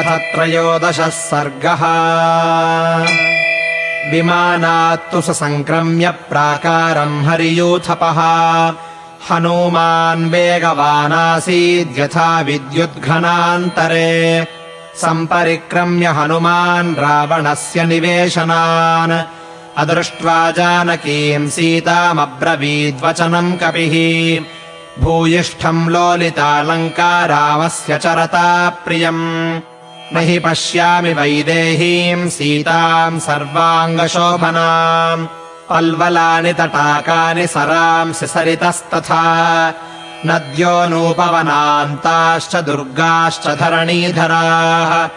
अथ त्रयोदशः सर्गः। विमानात्तु स सङ्क्रम्य प्राकारम् हरियूथपः। हनूमान् वेगवानासीद्यथा विद्युद्घनान्तरे। सम्परिक्रम्य हनुमान् रावणस्य निवेशनान्। अदृष्ट्वा जानकीम् सीतामब्रवीद्वचनम् कपिः। भूयिष्ठम् लोलितालङ्कारामस्य चरता प्रियम् न हि पश्यामि वैदेहीम् सीताम् सर्वाङ्गशोभनाम्। पल्वलानि तटाकानि सरांसि सरितस्तथा नद्योऽनूपवनान्ताश्च दुर्गाश्च धरणीधराः।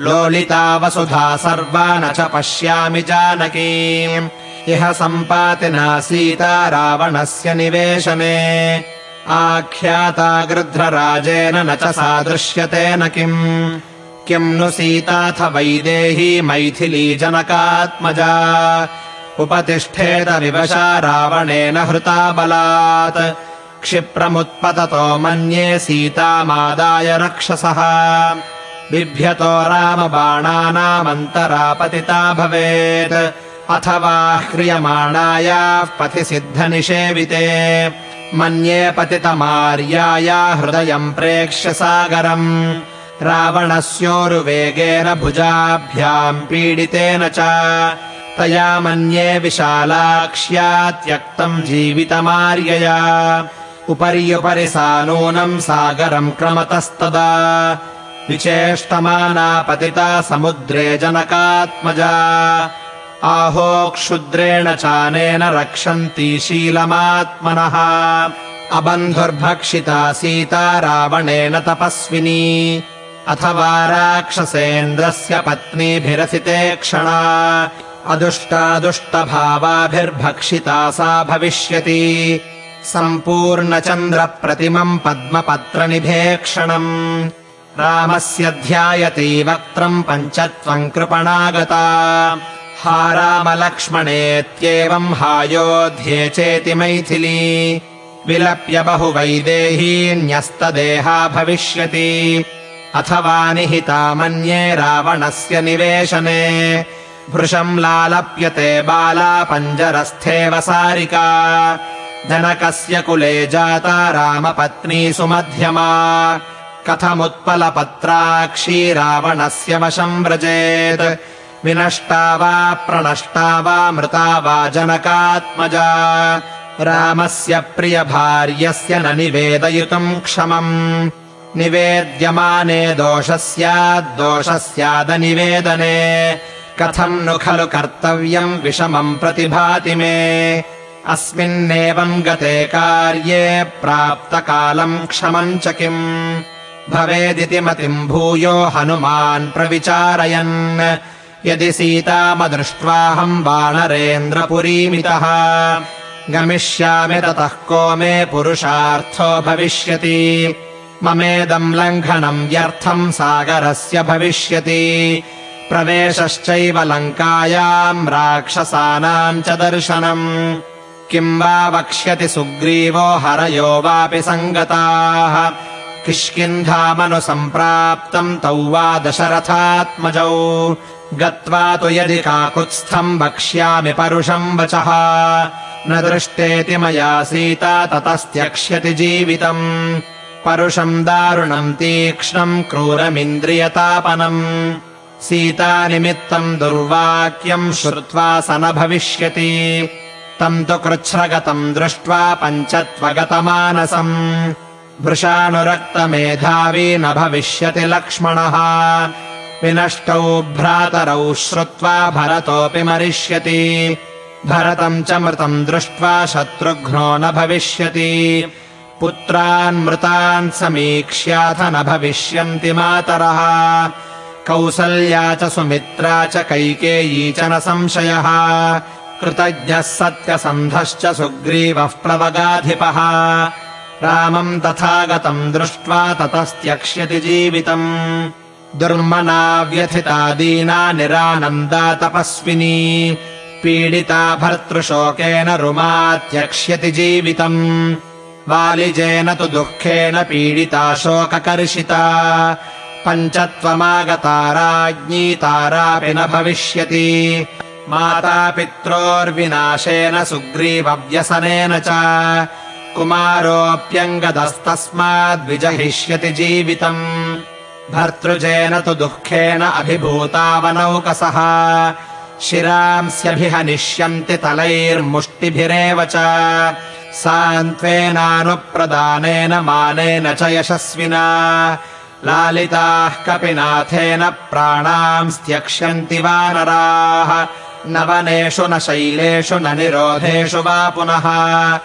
लोलिता वसुधा सर्वा न च पश्यामि जानकीम्। इह सम्पातिना सीता रावणस्य निवेशने। आख्याता गृध्रराजेन न च सादृश्यते न किम् किम् नु सीताथ वैदेही मैथिली जनकात्मजा उपतिष्ठेत विवशा रावणेन हृता बलात्। क्षिप्रमुत्पततो मन्ये सीतामादाय रक्षसः। बिभ्यतो रामबाणानामन्तरा पतिता भवेत्। अथवा ह्रियमाणायाः पथि सिद्धनिषेविते मन्ये पतितमार्याया हृदयम् प्रेक्ष्य सागरम् रावणस्योरुवेगेन भुजाभ्याम् पीडितेन च तया मन्ये विशालाक्ष्या त्यक्तम् जीवितमार्यया। उपर्युपरि सा नूनम् सागरम् क्रमतस्तदा। विचेष्टमाना पतिता समुद्रे जनकात्मजा। आहो क्षुद्रेण चानेन रक्षन्ती शीलमात्मनः। अबन्धुर्भक्षिता सीता रावणेन तपस्विनी अथवा राक्षसेन्द्रस्य पत्नीभिरसिते क्षणा। अदुष्टादुष्टभावाभिर्भक्षिता सा भविष्यति। सम्पूर्णचन्द्रप्रतिमम् पद्मपत्रनिभेक्षणम् रामस्य ध्यायति वक्त्रम् पञ्चत्वम् कृपणागता। हा रामलक्ष्मणेत्येवम् हायोध्ये चेति मैथिली। विलप्य बहुवैदेहीन्यस्तदेहा भविष्यति अथवा निहिता मन्ये रावणस्य निवेशने। भृशम् लालप्यते बाला पञ्जरस्थेव सारिका। जनकस्य कुले जाता रामपत्नी सुमध्यमा। कथमुत्पलपत्राक्षी रावणस्य वशम् व्रजेत्। विनष्टा वा प्रणष्टा वा मृता वा जनकात्मजा। रामस्य प्रियभार्यस्य न निवेदयितुम् क्षमम् निवेद्यमाने दोषः स्याद्दोषः स्यादनिवेदने। कथम् नु खलु कर्तव्यम् विषमम् प्रतिभाति मे। अस्मिन्नेवम् गते कार्ये प्राप्तकालम् क्षमम् च किम्? भवेदिति मतिम् भूयो हनुमान् प्रविचारयन्। यदि सीतामदृष्ट्वाहम् वानरेन्द्रपुरीमितः गमिष्यामि ततः को मे पुरुषार्थो भविष्यति ममेदम् लङ्घनम् व्यर्थम् सागरस्य भविष्यति। प्रवेशश्चैव लङ्कायाम् राक्षसानाम् च दर्शनम्। किम् वा वक्ष्यति सुग्रीवो हरयो वापि सङ्गताः। किष्किन्धामनुसम्प्राप्तम् तौ वा दशरथात्मजौ। गत्वा तु यदि काकुत्स्थम् वक्ष्यामि परुषम् वचः। न दृष्टेति मया सीता ततस्त्यक्ष्यति जीवितम् परुषम् दारुणम् तीक्ष्णम् क्रूरमिन्द्रियतापनम्। सीतानिमित्तम् दुर्वाक्यम् श्रुत्वा स न भविष्यति। तम् तु कृच्छ्रगतम् दृष्ट्वा पञ्चत्वगतमानसम्। वृषानुरक्तमेधावी न भविष्यति लक्ष्मणः। विनष्टौ भ्रातरौ श्रुत्वा भरतोऽपि मरिष्यति। भरतम् च मृतम् दृष्ट्वा शत्रुघ्नो न भविष्यति पुत्रान् समीक्ष्याथ न भविष्यन्ति मातरः। कौसल्या च सुमित्रा च कैकेयी च न संशयः। कृतज्ञः सत्यसन्धश्च सुग्रीवः प्लवगाधिपः। रामम् तथा गतम् दृष्ट्वा ततस्त्यक्ष्यति जीवितम्। दुर्मना व्यथिता दीना निरानन्दा तपस्विनी। पीडिता भर्तृशोकेन रुमात्यक्ष्यति जीवितम् वालिजेन तु दुःखेन पीडिता शोककर्षिता। पञ्चत्वमागता राज्ञी तारापि न भविष्यति। मातापित्रोर्विनाशेन सुग्रीवव्यसनेन च। कुमारोऽप्यङ्गदस्तस्माद्विजहिष्यति जीवितम्। भर्तृजेन तु दुःखेन अभिभूतावनौकसः। शिरांस्यभिहनिष्यन्ति तलैर्मुष्टिभिरेव च सान्त्वेनानुप्रदानेन मानेन च यशस्विना। लालिताः कपिनाथेन प्राणांस्त्यक्ष्यन्ति वानराः। न वनेषु न शैलेषु न निरोधेषु वा पुनः।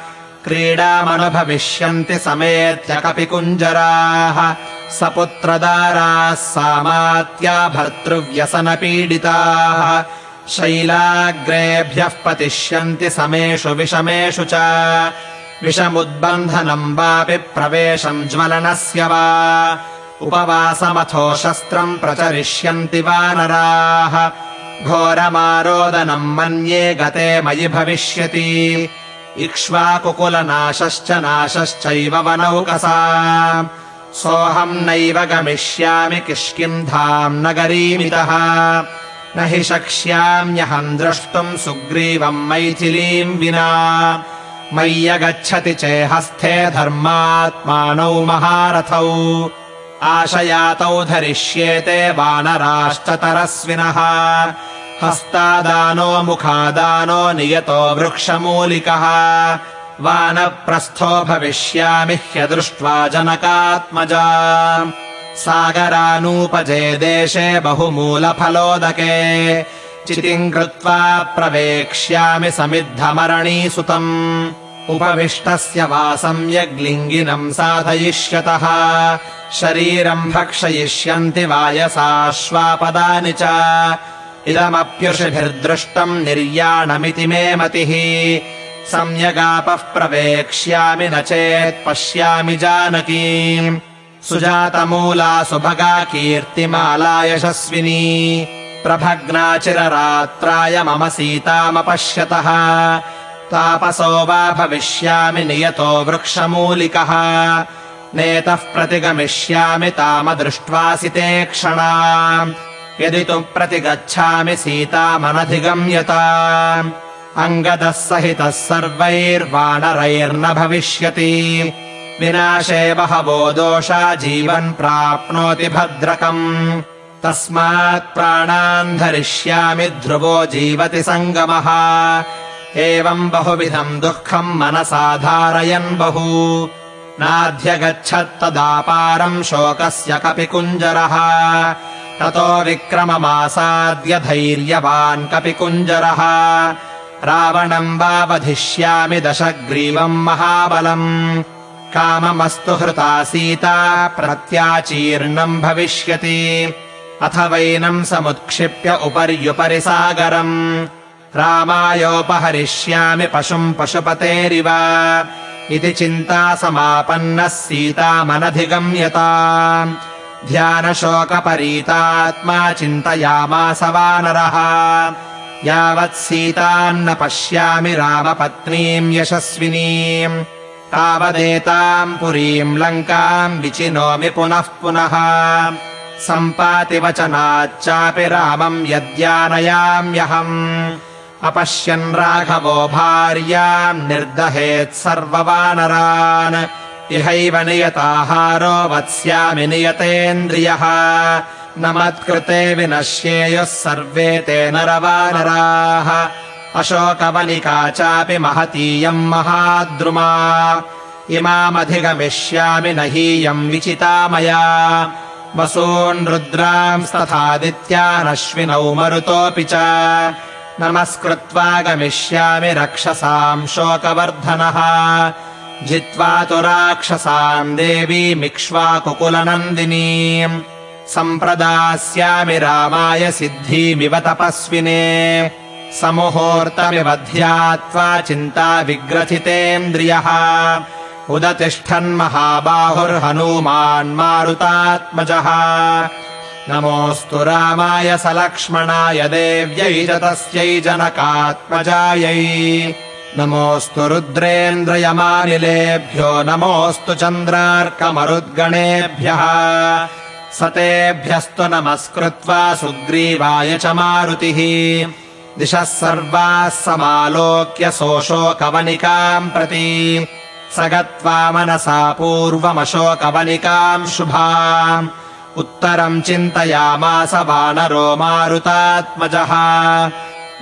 क्रीडामनुभविष्यन्ति समेत्य कपिकुञ्जराः। सपुत्रदाराः सामात्या भर्तृव्यसनपीडिताः शैलाग्रेभ्यः पतिष्यन्ति समेषु विषमेषु च। विषमुद्बन्धनम् वापि प्रवेशम् ज्वलनस्य वा। उपवासमथो शस्त्रम् प्रचरिष्यन्ति वानराः। घोरमारोदनम् मन्ये गते मयि भविष्यति। इक्ष्वाकुकुलनाशश्च नाशश्चैव वनौकसा सोऽहम् नैव गमिष्यामि किष्किन्धाम् नगरीमितः न हि शक्ष्याम्यहम् द्रष्टुम् सुग्रीवम् मैथिलीम् विना। मय्यगच्छति चेहस्थे धर्मात्मानौ महारथौ। आशयातौ धरिष्येते वानराश्च तरस्विनः। हस्तादानो मुखादानो नियतो वृक्षमूलिकः। वानप्रस्थो भविष्यामि ह्यदृष्ट्वा जनकात्मजा सागरानूपजे देशे बहुमूलफलोदके। चितिम् कृत्वा प्रवेक्ष्यामि समिद्धमरणीसुतम्। उपविष्टस्य वासम् यग्लिङ्गिनम् साधयिष्यतः। शरीरम् भक्षयिष्यन्ति वायसाश्वापदानि च। इदमप्युषिभिर्दृष्टम् निर्याणमिति मे मतिः। सम्यगापः प्रवेक्ष्यामि न चेत् पश्यामि जानकीम् सुजातमूला सुभगा कीर्तिमाला यशस्विनी। प्रभग्नाचिररात्राय मम सीतामपश्यतः। तापसो वा भविष्यामि नियतो वृक्षमूलिकः। नेतः प्रतिगमिष्यामि तामदृष्ट्वासि ते क्षणा यदि तु प्रतिगच्छामि सीतामनधिगम्यता। अङ्गदः सहितः सर्वैर्वानरैर्न भविष्यति विनाशे बहवो दोषा जीवन् प्राप्नोति भद्रकम्। तस्मात् प्राणान् धरिष्यामि ध्रुवो जीवति सङ्गमः। एवम् बहुविधम् दुःखम् मनसाधारयन् बहु। नाध्यगच्छत्तदापारम् शोकस्य कपिकुञ्जरः। ततो विक्रममासाद्य धैर्यवान् कपिकुञ्जरः। रावणम् वा वधिष्यामि दशग्रीवम् महाबलम् काममस्तु हृता सीता प्रत्याचीर्णम् भविष्यति। अथ वैनम् समुत्क्षिप्य उपर्युपरि सागरम् रामायोपहरिष्यामि पशुम् पशुपतेरिव। इति चिन्ता समापन्नः सीतामनधिगम्यता ध्यानशोकपरीतात्मा चिन्तयामास वानरः। यावत् सीतान्न पश्यामि रामपत्नीम् यशस्विनीम् तावदेताम् पुरीम् लङ्काम् विचिनोमि पुनः पुनः। सम्पाति वचनाच्चापि रामम् यद्यानयाम्यहम् अपश्यन् राघवो भार्याम् निर्दहेत् सर्ववानरान्। इहैव नियताहारो वत्स्यामि नियतेन्द्रियः। न मत्कृते विनश्येयुः सर्वे ते नरवानराः अशोकवलिका चापि महतीयम् महाद्रुमा। इमामधिगमिष्यामि न हीयम् विचिता मया। वसून् रुद्रांस्तथादित्यानश्विनौ मरुतोऽपि च। नमस्कृत्वा गमिष्यामि रक्षसाम् शोकवर्धनः। जित्वा तु राक्षसाम् देवीमिक्ष्वाकुकुलनन्दिनी सम्प्रदास्यामि रामाय सिद्धिमिव तपस्विने समुहूर्तमिव ध्यात्वा चिन्ता विग्रथितेन्द्रियः। उदतिष्ठन्महाबाहुर्हनूमान्मारुतात्मजः नमोऽस्तु रामाय सलक्ष्मणाय देव्यै च तस्यै जनकात्मजायै। नमोऽस्तु रुद्रेन्द्रयमानिलेभ्यो नमोऽस्तु चन्द्रार्कमरुद्गणेभ्यः। स तेभ्यस्तु नमस्कृत्वा सुग्रीवाय च मारुतिः दिशः सर्वाः समालोक्य सोऽशोकवनिकाम् प्रति। स गत्वा मनसा पूर्वमशोकवनिकाम् शुभा उत्तरम् चिन्तयामास वानरो मारुतात्मजः।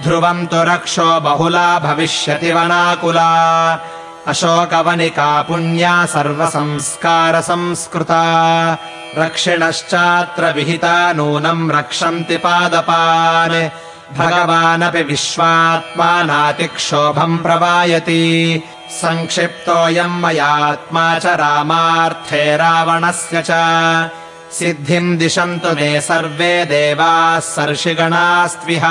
ध्रुवम् तु रक्षो बहुला भविष्यति वनाकुला। अशोकवनिका पुण्या सर्वसंस्कारसंस्कृता रक्षिणश्चात्र विहिता नूनम् रक्षन्ति पादपान् भगवानपि विश्वात्मा नातिक्षोभम् प्रवायति सङ्क्षिप्तोऽयम् मयात्मा च रामार्थे रावणस्य च। सिद्धिम् दिशन्तु ते सर्वे देवाः सर्षिगणास्त्विह।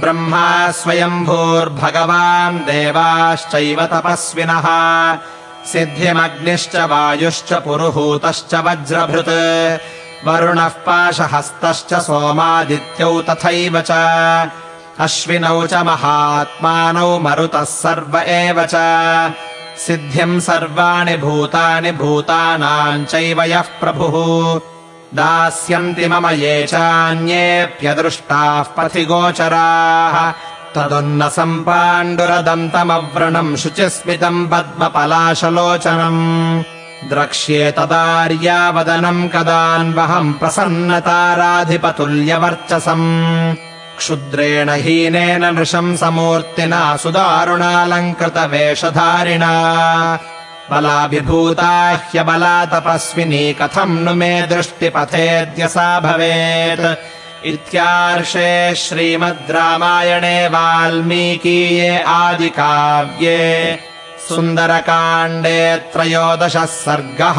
ब्रह्मा स्वयम्भूर्भगवान् देवाश्चैव तपस्विनः। सिद्धिमग्निश्च वायुश्च पुरुहूतश्च वज्रभृत् वरुणः पाशहस्तश्च सोमादित्यौ तथैव च। अश्विनौ च महात्मानौ मरुतः सर्व एव च। सिद्धिम् सर्वाणि भूतानि भूतानाम् चैव यः प्रभुः। दास्यन्ति मम ये चान्येऽप्यदृष्टाः पथि गोचराः तदुन्नसम् पाण्डुरदन्तमव्रणम् शुचिस्मितम् पद्मपलाशलोचनम् द्रक्ष्ये तदार्यावदनम् कदान्वहम् प्रसन्नताराधिपतुल्यवर्चसम्। क्षुद्रेण हीनेन नृशंसमूर्तिना सुदारुणालङ्कृतवेषधारिणा। बलाभिभूता ह्यबला तपस्विनी कथम् नु मे दृष्टिपथेद्य सा भवेत्। इत्यार्षे श्रीमद् रामायणे वाल्मीकीये आदिकाव्ये सुन्दरकाण्डे त्रयोदशः सर्गः